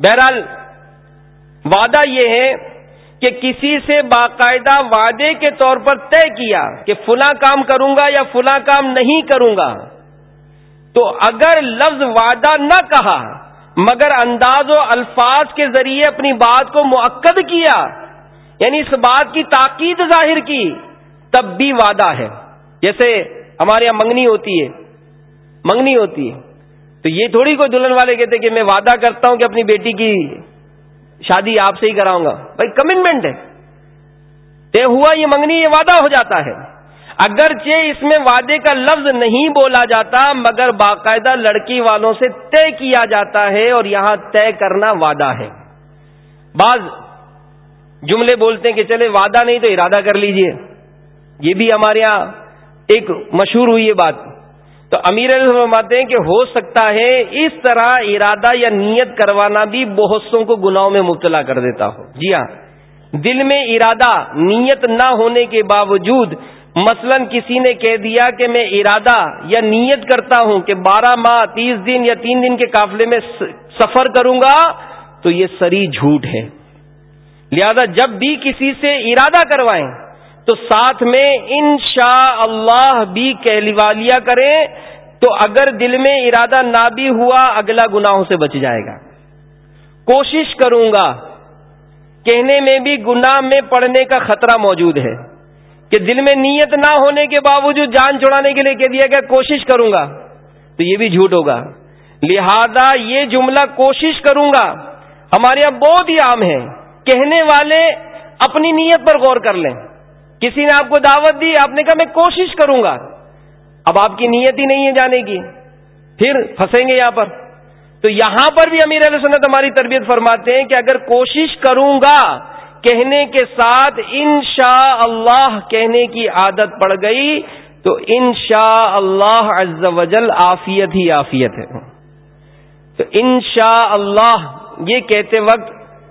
بہرحال وعدہ یہ ہے کہ کسی سے باقاعدہ وعدے کے طور پر طے کیا کہ فلاں کام کروں گا یا فلاں کام نہیں کروں گا، تو اگر لفظ وعدہ نہ کہا، مگر انداز و الفاظ کے ذریعے اپنی بات کو معقد کیا یعنی اس بات کی تاکید ظاہر کی، تب بھی وعدہ ہے۔ جیسے ہمارے یہاں منگنی ہوتی ہے، منگنی ہوتی ہے۔ تو یہ تھوڑی کوئی دلہن والے کہتے کہ میں وعدہ کرتا ہوں کہ اپنی بیٹی کی شادی آپ سے ہی کراؤں گا۔ بھائی کمٹمنٹ ہے۔ طے ہوا، یہ منگنی، یہ وعدہ ہو جاتا ہے۔ اگرچہ اس میں وعدے کا لفظ نہیں بولا جاتا، مگر باقاعدہ لڑکی والوں سے طے کیا جاتا ہے اور یہاں طے کرنا وعدہ ہے۔ بعض جملے بولتے ہیں کہ چلے، وعدہ نہیں تو ارادہ کر لیجیے۔ یہ بھی ہمارے یہاں ایک مشہور ہوئی ہے بات۔ تو امیر فرماتے ہیں کہ ہو سکتا ہے اس طرح ارادہ یا نیت کروانا بھی بہت سو کو گناہوں میں مبتلا کر دیتا ہو۔ جی ہاں۔ دل میں ارادہ، نیت نہ ہونے کے باوجود مثلا کسی نے کہہ دیا کہ میں ارادہ یا نیت کرتا ہوں کہ بارہ ماہ، تیس دن یا تین دن کے قافلے میں سفر کروں گا تو یہ سری جھوٹ ہے۔ لہذا جب بھی کسی سے ارادہ کروائیں تو ساتھ میں انشاء اللہ بھی کہلوا لیا کریں، تو اگر دل میں ارادہ نہ بھی ہوا، اگلا گناہوں سے بچ جائے گا۔ کوشش کروں گا، کہنے میں بھی گناہ میں پڑنے کا خطرہ موجود ہے۔ کہ دل میں نیت نہ ہونے کے باوجود جان چھوڑانے کے لیے کہہ دیا گیا، کوشش کروں گا، تو یہ بھی جھوٹ ہوگا۔ لہذا یہ جملہ کوشش کروں گا، ہمارے یہاں بہت ہی عام ہے۔ کہنے والے اپنی نیت پر غور کر لیں۔ کسی نے آپ کو دعوت دی، آپ نے کہا میں کوشش کروں گا۔ اب آپ کی نیت ہی نہیں ہے جانے کی۔ پھر پھنسیں گے یہاں پر۔ تو یہاں پر بھی امیر علیہ سنت ہماری تربیت فرماتے ہیں کہ اگر کوشش کروں گا، کہنے کے ساتھ انشاء اللہ کہنے کی عادت پڑ گئی، تو انشاء اللہ عز وجل آفیت ہی آفیت ہے۔ تو انشاء اللہ یہ کہتے وقت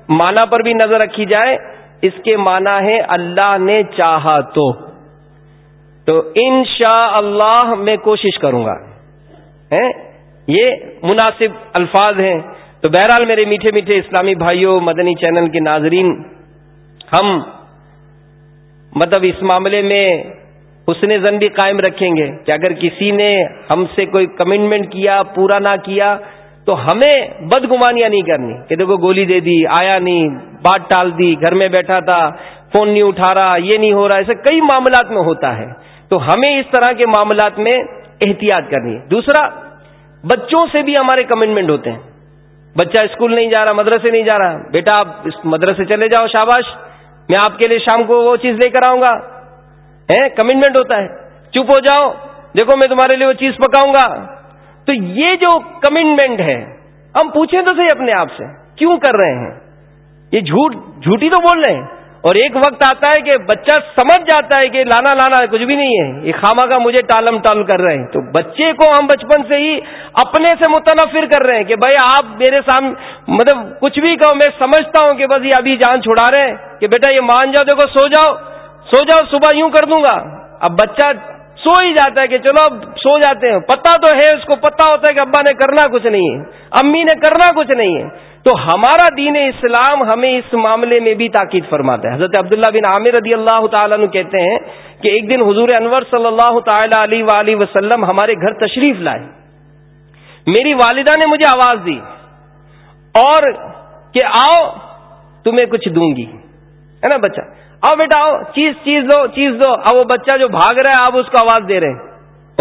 مانا پر بھی نظر رکھی جائے۔ اس کے معنی ہے اللہ نے چاہا تو۔ تو ان شاء اللہ میں کوشش کروں گا۔ یہ مناسب الفاظ ہیں۔ تو بہرحال میرے میٹھے میٹھے اسلامی بھائیوں، مدنی چینل کے ناظرین، ہم مطلب اس معاملے میں حسن زن بھی قائم رکھیں گے کہ اگر کسی نے ہم سے کوئی کمٹمنٹ کیا، پورا نہ کیا تو ہمیں بدگمانیاں نہیں کرنی کہ دیکھو گولی دے دی، آیا نہیں، بات ٹال دی، گھر میں بیٹھا تھا، فون نہیں اٹھا رہا، یہ نہیں ہو رہا، ایسے کئی معاملات میں ہوتا ہے۔ تو ہمیں اس طرح کے معاملات میں احتیاط کرنی ہے۔ دوسرا، بچوں سے بھی ہمارے کمٹمنٹ ہوتے ہیں۔ بچہ اسکول نہیں جا رہا، مدرسے نہیں جا رہا، بیٹا آپ مدرسے چلے جاؤ شاباش، میں آپ کے لیے شام کو وہ چیز لے کر آؤں گا۔ کمٹمنٹ ہوتا ہے۔ چپ ہو جاؤ، دیکھو میں تمہارے لیے وہ چیز پکاؤں گا۔ تو یہ جو کمٹمنٹ ہے، ہم پوچھیں تو صحیح اپنے آپ سے، کیوں کر رہے ہیں؟ یہ جھوٹ، جھوٹی تو بول رہے ہیں۔ اور ایک وقت آتا ہے کہ بچہ سمجھ جاتا ہے کہ لانا لانا کچھ بھی نہیں ہے۔ یہ خامہ کا مجھے ٹالم ٹال کر رہے ہیں۔ تو بچے کو ہم بچپن سے ہی اپنے سے متنفر کر رہے ہیں کہ بھائی آپ میرے سامنے مطلب کچھ بھی کہو، میں سمجھتا ہوں کہ بس یہ ابھی جان چھڑا رہے ہیں کہ بیٹا یہ مان جاؤ، دیکھو سو جاؤ سو جاؤ، صبح یوں کر دوں گا۔ اب بچہ سو ہی جاتا ہے کہ چلو اب سو جاتے ہیں۔ پتا تو ہے اس کو، پتا ہوتا ہے کہ ابا نے کرنا کچھ نہیں ہے۔ امی نے کرنا کچھ نہیں ہے۔ تو ہمارا دین اسلام ہمیں اس معاملے میں بھی تاکید فرماتا ہے۔ حضرت عبداللہ بن عامر رضی اللہ تعالیٰ کہتے ہیں کہ ایک دن حضور انور صلی اللہ تعالی علیہ وسلم ہمارے گھر تشریف لائے۔ میری والدہ نے مجھے آواز دی اور کہ آؤ، تمہیں کچھ دوں گی۔ ہے نا بچہ؟ آؤ بیٹا، آؤ، چیز چیز دو چیز دو۔ اب وہ بچہ جو بھاگ رہا ہے، آپ اس کو آواز دے رہے ہیں۔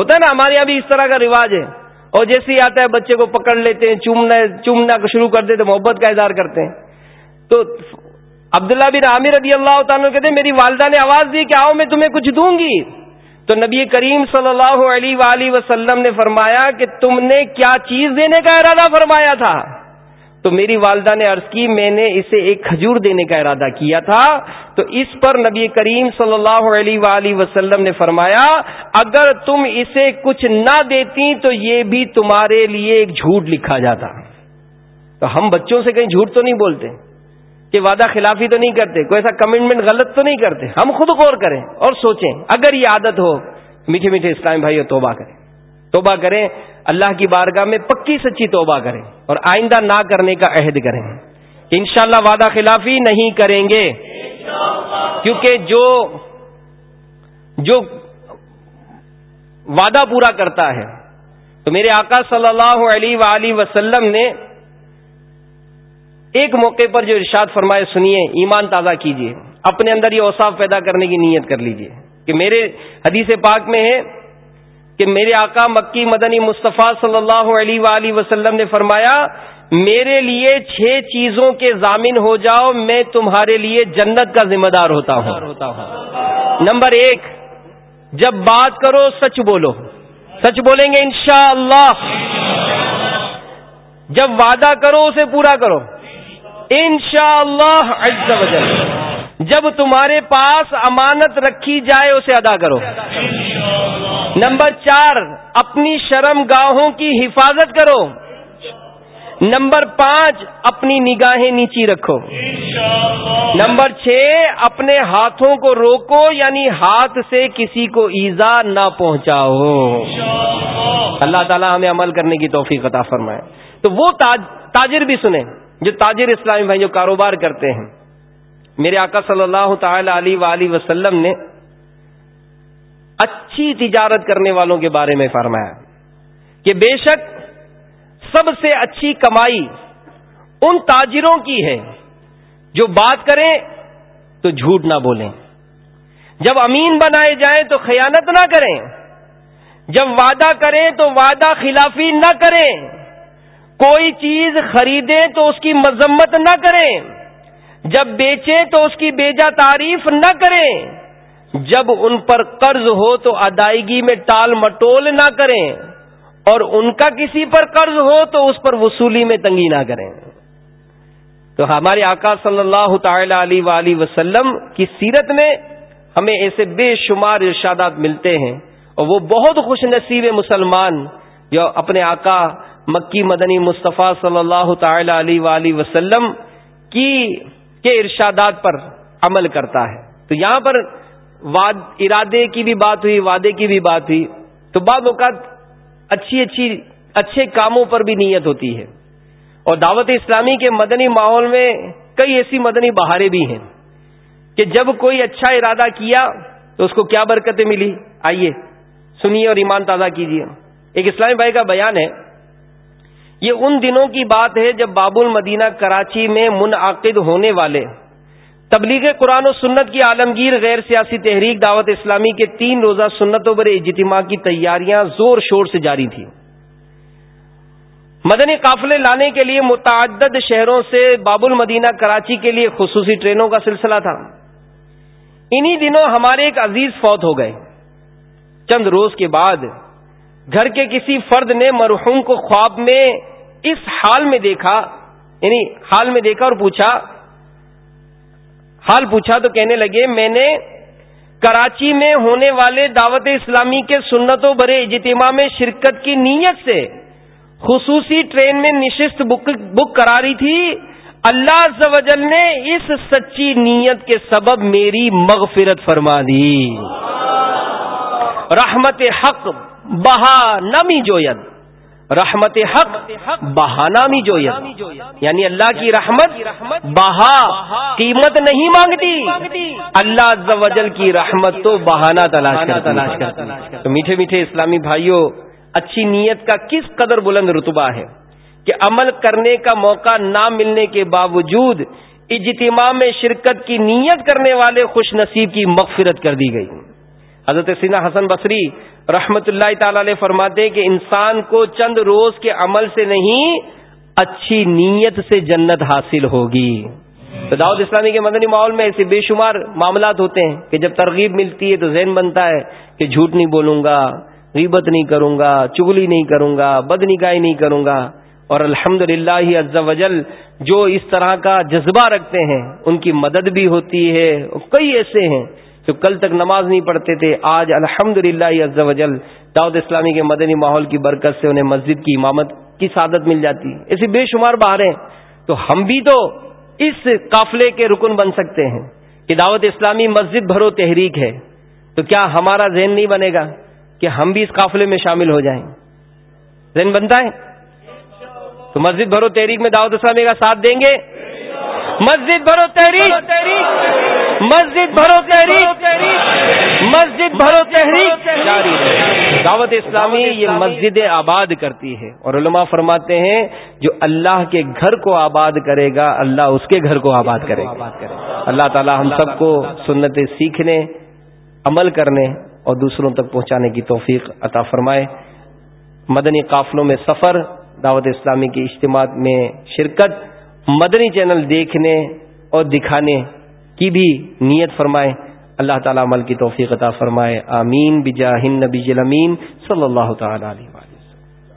ہوتا ہے نا، ہمارے یہاں بھی اس طرح کا رواج ہے۔ اور جیسے ہی آتا ہے، بچے کو پکڑ لیتے ہیں، چومنا چومنا شروع کر دیتے محبت کا اظہار کرتے ہیں۔ تو عبداللہ بن عامر رضی اللہ تعالیٰ کہتے ہیں، میری والدہ نے آواز دی کہ آؤ، میں تمہیں کچھ دوں گی۔ تو نبی کریم صلی اللہ علیہ وآلہ وسلم نے فرمایا کہ تم نے کیا چیز دینے کا ارادہ فرمایا تھا؟ تو میری والدہ نے عرض کی، میں نے اسے ایک کھجور دینے کا ارادہ کیا تھا۔ تو اس پر نبی کریم صلی اللہ علیہ وآلہ وسلم نے فرمایا، اگر تم اسے کچھ نہ دیتی تو یہ بھی تمہارے لیے ایک جھوٹ لکھا جاتا۔ تو ہم بچوں سے کہیں جھوٹ تو نہیں بولتے، کہ وعدہ خلافی تو نہیں کرتے، کوئی ایسا کمٹمنٹ غلط تو نہیں کرتے۔ ہم خود غور کریں اور سوچیں، اگر یہ عادت ہو، میٹھے میٹھے اسلام بھائی توبہ کریں۔ توبہ کریں، اللہ کی بارگاہ میں پکی سچی توبہ کریں اور آئندہ نہ کرنے کا عہد کریں۔ انشاءاللہ وعدہ خلافی نہیں کریں گے۔ کیونکہ جو جو وعدہ پورا کرتا ہے۔ تو میرے آقا صلی اللہ علیہ وآلہ وسلم نے ایک موقع پر جو ارشاد فرمائے، سنیے، ایمان تازہ کیجیے اپنے اندر یہ اوساف پیدا کرنے کی نیت کر لیجیے کہ میرے حدیث پاک میں ہے کہ میرے آقا مکی مدنی مصطفیٰ صلی اللہ علیہ وآلہ وسلم نے فرمایا، میرے لیے چھ چیزوں کے ضامن ہو جاؤ، میں تمہارے لیے جنت کا ذمہ دار ہوتا ہوں۔ نمبر ایک، جب بات کرو سچ بولو۔ سچ بولیں گے انشاءاللہ۔ جب وعدہ کرو، اسے پورا کرو۔ انشاءاللہ شاء اللہ جب تمہارے پاس امانت رکھی جائے اسے ادا کرو۔ نمبر چار، اپنی شرم گاہوں کی حفاظت کرو۔ نمبر پانچ، اپنی نگاہیں نیچی رکھو۔ نمبر چھ، اپنے ہاتھوں کو روکو یعنی ہاتھ سے کسی کو ایزا نہ پہنچاؤ۔ اللہ تعالیٰ ہمیں عمل کرنے کی توفیق عطا فرمائے۔ تو وہ تاجر بھی سنیں، جو تاجر اسلامی بھائی جو کاروبار کرتے ہیں۔ میرے آقا صلی اللہ تعالی علیہ وآلہ وسلم نے اچھی تجارت کرنے والوں کے بارے میں فرمایا کہ بے شک سب سے اچھی کمائی ان تاجروں کی ہے جو بات کریں تو جھوٹ نہ بولیں۔ جب امین بنائے جائیں تو خیانت نہ کریں۔ جب وعدہ کریں تو وعدہ خلافی نہ کریں۔ کوئی چیز خریدیں تو اس کی مذمت نہ کریں۔ جب بیچیں تو اس کی بیجا تعریف نہ کریں۔ جب ان پر قرض ہو تو ادائیگی میں ٹال مٹول نہ کریں۔ اور ان کا کسی پر قرض ہو تو اس پر وصولی میں تنگی نہ کریں۔ تو ہمارے آقا صلی اللہ تعالی علیہ وآلہ وسلم کی سیرت میں ہمیں ایسے بے شمار ارشادات ملتے ہیں۔ اور وہ بہت خوش نصیب مسلمان جو اپنے آقا مکی مدنی مصطفیٰ صلی اللہ تعالی علیہ وآلہ وسلم کی کے ارشادات پر عمل کرتا ہے۔ تو یہاں پر واد ارادے کی بھی بات ہوئی، وعدے کی بھی بات ہوئی۔ تو بعض اوقات اچھی اچھی، اچھے کاموں پر بھی نیت ہوتی ہے۔ اور دعوت اسلامی کے مدنی ماحول میں کئی ایسی مدنی بہاریں بھی ہیں کہ جب کوئی اچھا ارادہ کیا تو اس کو کیا برکتیں ملی؟ آئیے سنیے اور ایمان تازہ کیجیے۔ ایک اسلامی بھائی کا بیان ہے۔ یہ ان دنوں کی بات ہے جب باب المدینہ کراچی میں منعقد ہونے والے۔ تبلیغ قرآن و سنت کی عالمگیر غیر سیاسی تحریک دعوت اسلامی کے تین روزہ سنتوں پر اجتماع کی تیاریاں زور شور سے جاری تھیں۔ مدنی قافلے لانے کے لیے متعدد شہروں سے باب المدینہ کراچی کے لیے خصوصی ٹرینوں کا سلسلہ تھا۔ انہی دنوں ہمارے ایک عزیز فوت ہو گئے۔ چند روز کے بعد گھر کے کسی فرد نے مرحوم کو خواب میں اس حال میں دیکھا یعنی حال میں دیکھا اور پوچھا، حال پوچھا تو کہنے لگے، میں نے کراچی میں ہونے والے دعوت اسلامی کے سنتوں برے اجتماع میں شرکت کی نیت سے خصوصی ٹرین میں نشست بک بک کراری تھی۔ اللہ زوجل نے اس سچی نیت کے سبب میری مغفرت فرما دی۔ رحمت حق، بہا نمی جوید رحمت حق بہانامی جو یعنی اللہ کی رحمت بہا قیمت نہیں مانگتی۔ اللہ کی رحمت تو بہانا تلاش کر تلاش کر تو میٹھے میٹھے اسلامی بھائیوں اچھی نیت کا کس قدر بلند رتبہ ہے کہ عمل کرنے کا موقع نہ ملنے کے باوجود اجتماع میں شرکت کی نیت کرنے والے خوش نصیب کی مغفرت کر دی گئی۔ حضرت سینا حسن بصری رحمت اللہ تعالی علیہ فرماتے کہ انسان کو چند روز کے عمل سے نہیں، اچھی نیت سے جنت حاصل ہوگی۔ تو دعوت اسلامی کے مدنی ماحول میں ایسے بے شمار معاملات ہوتے ہیں کہ جب ترغیب ملتی ہے تو ذہن بنتا ہے کہ جھوٹ نہیں بولوں گا، غیبت نہیں کروں گا، چگلی نہیں کروں گا بد نگاہی نہیں کروں گا۔ اور الحمد للہ وجل جو اس طرح کا جذبہ رکھتے ہیں، ان کی مدد بھی ہوتی ہے۔ کئی ایسے ہیں جو کل تک نماز نہیں پڑھتے تھے، آج الحمد للہ وجل دعوت اسلامی کے مدنی ماحول کی برکت سے انہیں مسجد کی امامت کی سعادت مل جاتی۔ ہے ایسی بے شمار باہر تو ہم بھی تو اس قافلے کے رکن بن سکتے ہیں کہ دعوت اسلامی مسجد بھرو تحریک ہے۔ تو کیا ہمارا ذہن نہیں بنے گا کہ ہم بھی اس قافلے میں شامل ہو جائیں؟ ذہن بنتا ہے؟ تو مسجد بھرو تحریک میں دعوت اسلامی کا ساتھ دیں گے۔ مسجد بھرو تحریک مسجد بھرو تحریک مسجد بھرو تحریک دعوت اسلامی یہ مسجد آباد کرتی ہے۔ اور علماء فرماتے ہیں، جو اللہ کے گھر کو آباد کرے گا، اللہ اس کے گھر کو آباد کرے گا۔ اللہ تعالی ہم سب کو سنتیں سیکھنے، عمل کرنے اور دوسروں تک پہنچانے کی توفیق عطا فرمائے۔ مدنی قافلوں میں سفر، دعوت اسلامی کی اجتماع میں شرکت مدنی چینل دیکھنے اور دکھانے کی بھی نیت فرمائے۔ اللہ تعالیٰ عمل کی توفیق عطا فرمائے۔ آمین۔ بجاہ نبی امین صلی اللہ تعالی علیہ